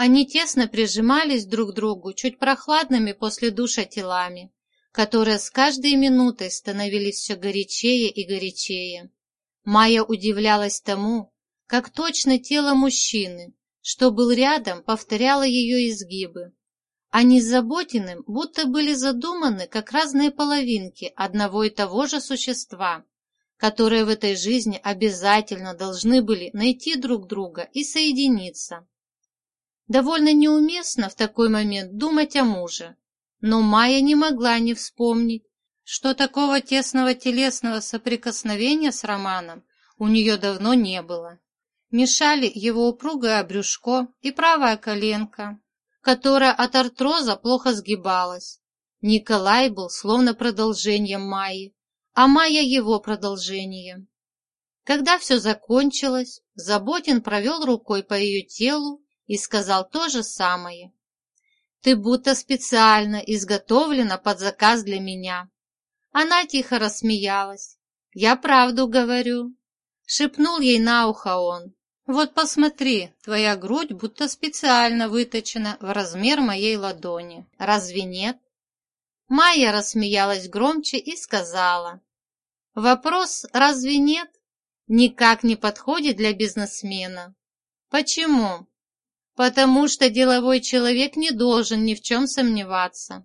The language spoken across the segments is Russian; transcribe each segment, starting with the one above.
Они тесно прижимались друг к другу, чуть прохладными после душа телами, которые с каждой минутой становились все горячее и горячее. Майя удивлялась тому, как точно тело мужчины, что был рядом, повторяло ее изгибы. Они с Заботиным будто были задуманы как разные половинки одного и того же существа, которые в этой жизни обязательно должны были найти друг друга и соединиться. Довольно неуместно в такой момент думать о муже, но Майя не могла не вспомнить, что такого тесного телесного соприкосновения с Романом у нее давно не было. Мешали его упругое брюшко и правая коленка, которая от артроза плохо сгибалась. Николай был словно продолжением Майи, а Майя его продолжением. Когда все закончилось, Заботин провел рукой по ее телу и сказал то же самое. «Ты будто специально изготовлена под заказ для меня». Она тихо рассмеялась. «Я правду говорю», — шепнул ей на ухо он. «Вот посмотри, твоя грудь будто специально выточена в размер моей ладони. Разве нет?» Майя рассмеялась громче и сказала. «Вопрос «разве нет?» никак не подходит для бизнесмена. Почему? Потому что деловой человек не должен ни в чем сомневаться.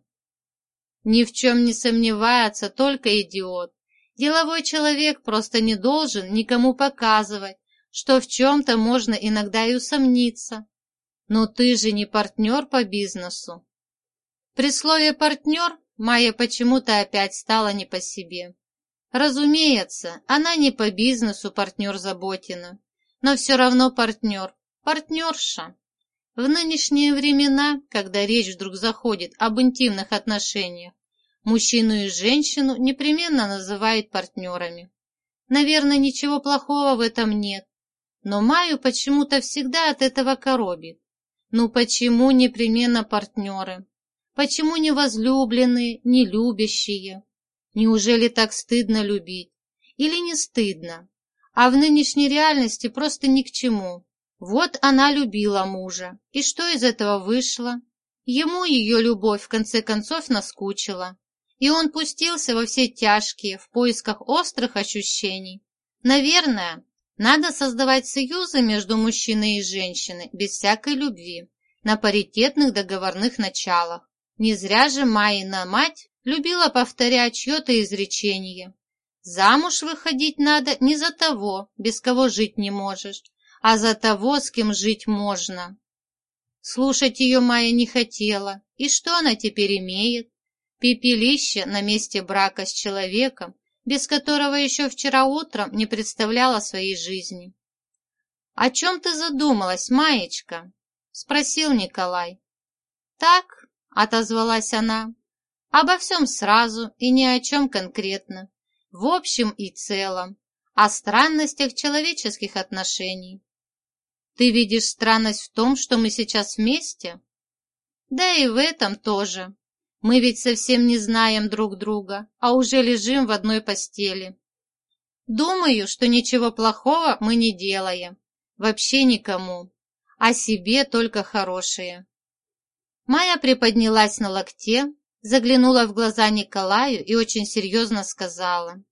Ни в чем не сомневается только идиот. Деловой человек просто не должен никому показывать, что в чем-то можно иногда и усомниться. Но ты же не партнер по бизнесу. При слове «партнер» Майя почему-то опять стала не по себе. Разумеется, она не по бизнесу партнер Заботина, но все равно партнер, партнерша. В нынешние времена, когда речь вдруг заходит об интимных отношениях, мужчину и женщину непременно называют партнерами. Наверное, ничего плохого в этом нет, но Маю почему-то всегда от этого коробит. Ну почему непременно партнеры? Почему не возлюбленные, не любящие? Неужели так стыдно любить? Или не стыдно? А в нынешней реальности просто ни к чему. Вот она любила мужа. И что из этого вышло? Ему ее любовь в конце концов наскучила. И он пустился во все тяжкие, в поисках острых ощущений. Наверное, надо создавать союзы между мужчиной и женщиной без всякой любви, на паритетных договорных началах. Не зря же Майина мать любила повторять чье-то изречение. Замуж выходить надо не за того, без кого жить не можешь, а за того, с кем жить можно. Слушать ее Майя не хотела, и что она теперь имеет? Пепелище на месте брака с человеком, без которого еще вчера утром не представляла своей жизни. «О чем ты задумалась, Маечка?» — спросил Николай. «Так», — отозвалась она, — «обо всем сразу и ни о чем конкретно, в общем и целом, о странностях человеческих отношений. Ты видишь странность в том, что мы сейчас вместе? Да и в этом тоже. Мы ведь совсем не знаем друг друга, а уже лежим в одной постели. Думаю, что ничего плохого мы не делаем. Вообще никому. О себе только хорошее. Майя приподнялась на локте, заглянула в глаза Николаю и очень серьезно сказала.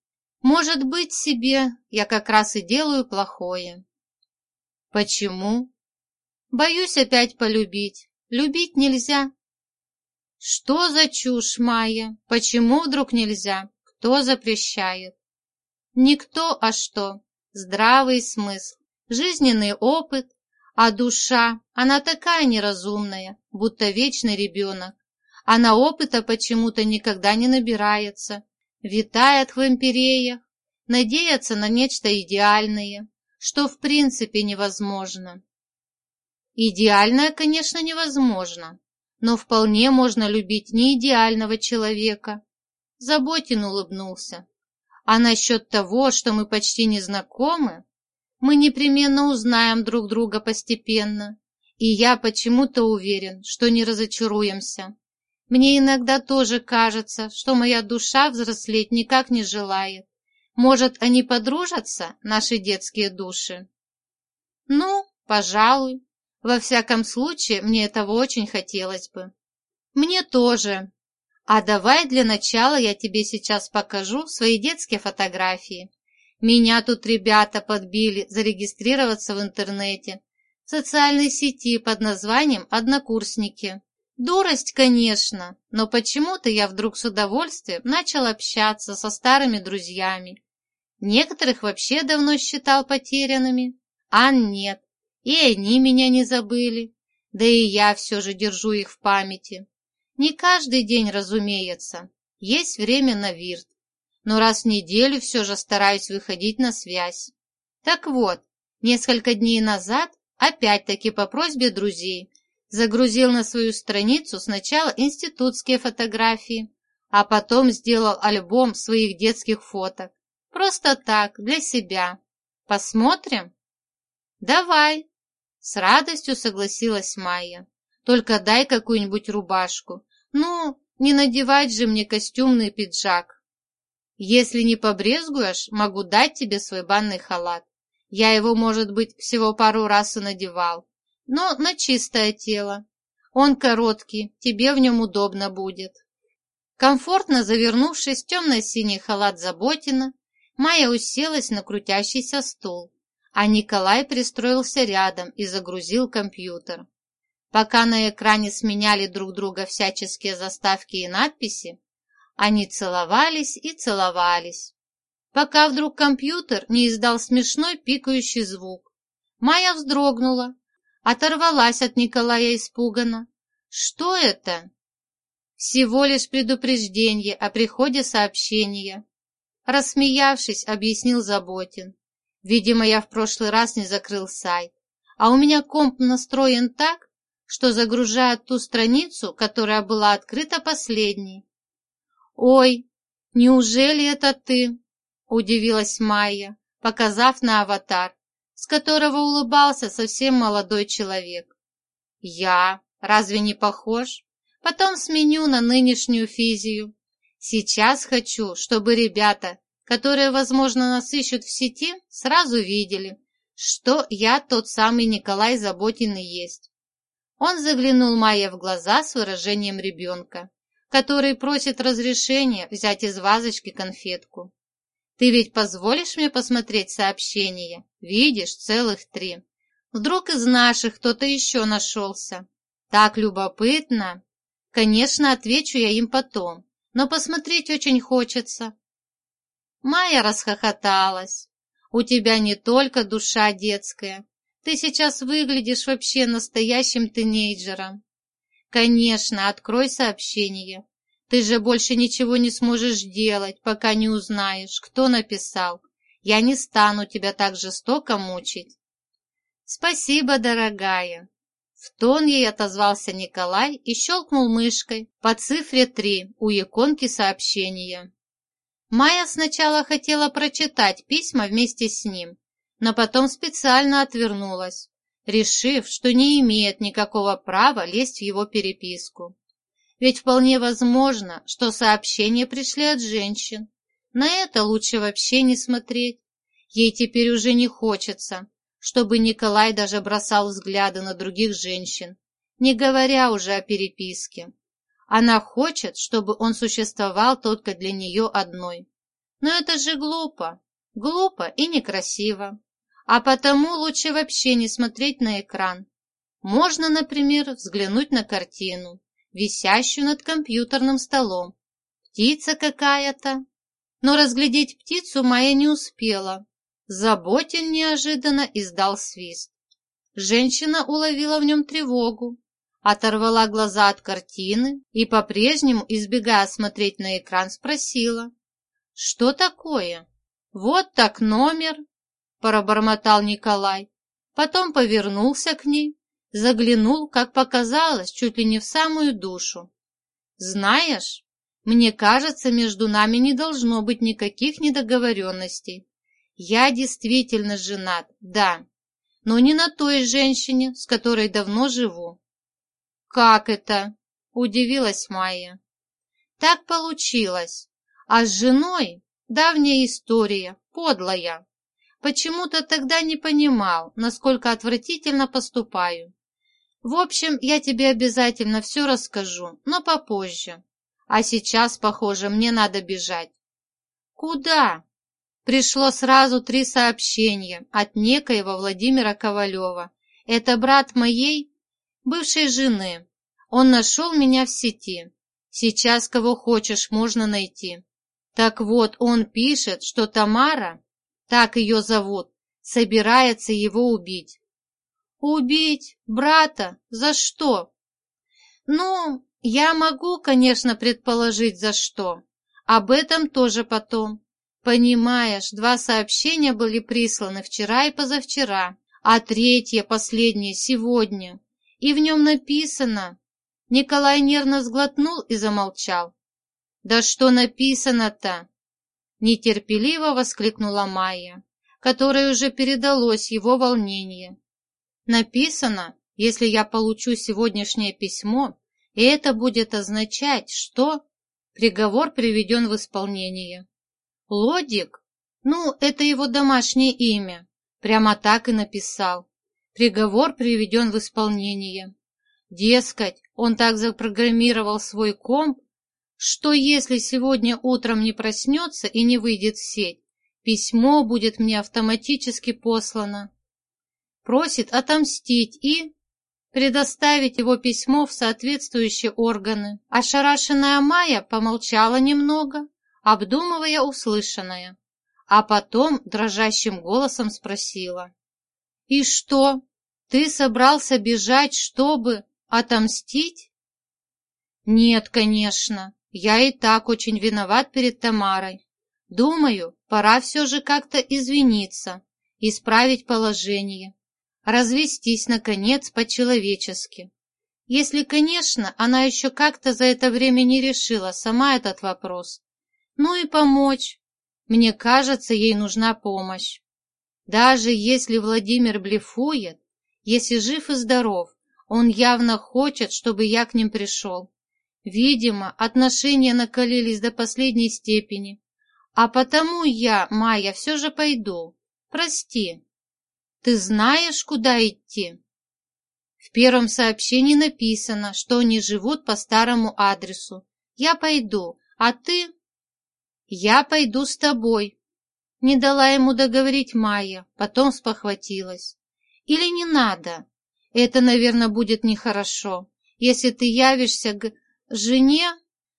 «Может быть, себе я как раз и делаю плохое». «Почему?» «Боюсь опять полюбить. Любить нельзя, что за чушь, Майя? Почему вдруг нельзя? Кто запрещает? Никто, а что? Здравый смысл, жизненный опыт, а душа, она такая неразумная, будто вечный ребенок. Она опыта почему-то никогда не набирается, витает в империях, надеется на нечто идеальное, что в принципе невозможно. Идеальное, конечно, невозможно, но вполне можно любить не идеального человека. Заботин улыбнулся. А насчет того, что мы почти не знакомы, мы непременно узнаем друг друга постепенно. И я почему-то уверен, что не разочаруемся. Мне иногда тоже кажется, что моя душа взрослеть никак не желает. Может, они подружатся, наши детские души? Ну, пожалуй, Во всяком случае, мне этого очень хотелось бы. Мне тоже. А давай для начала я тебе сейчас покажу свои детские фотографии. Меня тут ребята подбили зарегистрироваться в интернете, в социальной сети под названием «Однокурсники». Дурость, конечно, но почему-то я вдруг с удовольствием начал общаться со старыми друзьями. Некоторых вообще давно считал потерянными, а нет, и они меня не забыли, да и я все же держу их в памяти. Не каждый день, разумеется, есть время на вирт, но раз в неделю все же стараюсь выходить на связь. Так вот, несколько дней назад, опять-таки по просьбе друзей, загрузил на свою страницу сначала институтские фотографии, а потом сделал альбом своих детских фоток. Просто так, для себя. Посмотрим? Давай. С радостью согласилась Майя. Только дай какую-нибудь рубашку. Ну, не надевать же мне костюмный пиджак. Если не побрезгуешь, могу дать тебе свой банный халат. Я его, может быть, всего пару раз и надевал, но на чистое тело. Он короткий, тебе в нем удобно будет. Комфортно завернувшись в темно-синий халат Заботина, Майя уселась на крутящийся стул, а Николай пристроился рядом и загрузил компьютер. Пока на экране сменяли друг друга всяческие заставки и надписи, они целовались и целовались, пока вдруг компьютер не издал смешной пикающий звук. Майя вздрогнула, оторвалась от Николая испуганно. «Что это?» «Всего лишь предупреждение о приходе сообщения», Рассмеявшись, объяснил Заботин. Видимо, я в прошлый раз не закрыл сайт, а у меня комп настроен так, что загружает ту страницу, которая была открыта последней. «Ой, неужели это ты?» – удивилась Майя, показав на аватар, с которого улыбался совсем молодой человек. «Я? Разве не похож? Потом сменю на нынешнюю физию. Сейчас хочу, чтобы ребята, которые, возможно, нас ищут в сети, сразу видели, что я тот самый Николай Заботин есть. Он заглянул Майе в глаза с выражением ребенка, который просит разрешения взять из вазочки конфетку. «Ты ведь позволишь мне посмотреть сообщение? Видишь, целых три. Вдруг из наших кто-то еще нашелся. Так любопытно. Конечно, отвечу я им потом но посмотреть очень хочется». Майя расхохоталась. «У тебя не только душа детская. Ты сейчас выглядишь вообще настоящим тинейджером. Конечно, открой сообщение. Ты же больше ничего не сможешь делать, пока не узнаешь, кто написал. Я не стану тебя так жестоко мучить. Спасибо, дорогая. В тон ей отозвался Николай и щелкнул мышкой по цифре 3 у иконки сообщения. Майя сначала хотела прочитать письма вместе с ним, но потом специально отвернулась, решив, что не имеет никакого права лезть в его переписку. Ведь вполне возможно, что сообщения пришли от женщин. На это лучше вообще не смотреть. Ей теперь уже не хочется, чтобы Николай даже бросал взгляды на других женщин, не говоря уже о переписке. Она хочет, чтобы он существовал только для нее одной. Но это же глупо, глупо и некрасиво. А потому лучше вообще не смотреть на экран. Можно, например, взглянуть на картину, висящую над компьютерным столом. Птица какая-то. Но разглядеть птицу Майя не успела, Заботин неожиданно издал свист. Женщина уловила в нем тревогу, оторвала глаза от картины и, по-прежнему, избегая смотреть на экран, спросила. «Что такое?» «Вот так номер», – пробормотал Николай. Потом повернулся к ней, заглянул, как показалось, чуть ли не в самую душу. «Знаешь, мне кажется, между нами не должно быть никаких недоговоренностей. Я действительно женат, да, но не на той женщине, с которой давно живу. Как это? Удивилась Майя. Так получилось. А с женой давняя история, подлая. Почему-то тогда не понимал, насколько отвратительно поступаю. В общем, я тебе обязательно все расскажу, но попозже. А сейчас, похоже, мне надо бежать. Куда? Пришло сразу три сообщения от некоего Владимира Ковалева. Это брат моей бывшей жены. Он нашел меня в сети. Сейчас кого хочешь можно найти. Так вот, он пишет, что Тамара, так ее зовут, собирается его убить. Убить брата? За что? Ну, я могу, конечно, предположить, за что. Об этом тоже потом. Понимаешь, два сообщения были присланы вчера и позавчера, а третье, последнее, сегодня. И в нем написано... Николай нервно сглотнул и замолчал. «Да что написано-то?» Нетерпеливо воскликнула Майя, которой уже передалось его волнение. Написано, если я получу сегодняшнее письмо, и это будет означать, что приговор приведен в исполнение. Лодик? Ну, это его домашнее имя. Прямо так и написал. Приговор приведен в исполнение. Дескать, он так запрограммировал свой комп, что если сегодня утром не проснется и не выйдет в сеть, письмо будет мне автоматически послано просит отомстить и предоставить его письмо в соответствующие органы. Ошарашенная Майя помолчала немного, обдумывая услышанное, а потом дрожащим голосом спросила. «И что, ты собрался бежать, чтобы отомстить?» «Нет, конечно, я и так очень виноват перед Тамарой. Думаю, пора все же как-то извиниться, исправить положение развестись, наконец, по-человечески. Если, конечно, она еще как-то за это время не решила сама этот вопрос. Ну и помочь. Мне кажется, ей нужна помощь. Даже если Владимир блефует, если жив и здоров, он явно хочет, чтобы я к ним пришел. Видимо, отношения накалились до последней степени. А потому я, Майя, все же пойду. Прости. Ты знаешь, куда идти?» В первом сообщении написано, что они живут по старому адресу. Я пойду, а ты? Я пойду с тобой. Не дала ему договорить Майя, потом спохватилась. Или не надо? Это, наверное, будет нехорошо, если ты явишься к жене,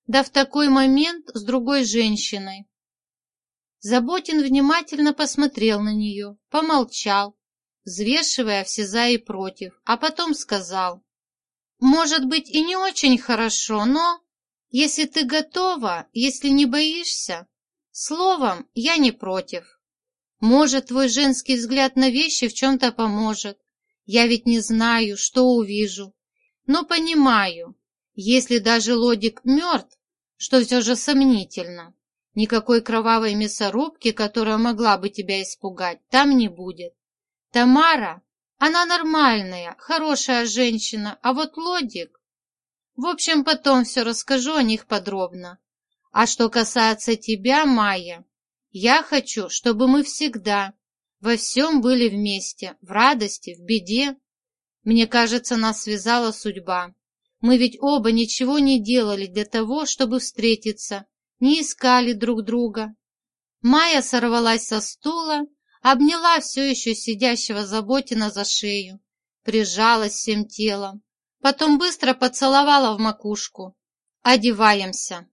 да в такой момент с другой женщиной. Заботин внимательно посмотрел на нее, помолчал, взвешивая все за и против, а потом сказал, «Может быть и не очень хорошо, но если ты готова, если не боишься, словом, я не против. Может, твой женский взгляд на вещи в чем-то поможет. Я ведь не знаю, что увижу, но понимаю, если даже лодик мертв, что все же сомнительно, никакой кровавой мясорубки, которая могла бы тебя испугать, там не будет. Тамара, она нормальная, хорошая женщина, а вот Лодик... В общем, потом все расскажу о них подробно. А что касается тебя, Майя, я хочу, чтобы мы всегда во всем были вместе, в радости, в беде. Мне кажется, нас связала судьба. Мы ведь оба ничего не делали для того, чтобы встретиться, не искали друг друга. Майя сорвалась со стула обняла все еще сидящего Заботина за шею, прижалась всем телом, потом быстро поцеловала в макушку. «Одеваемся!»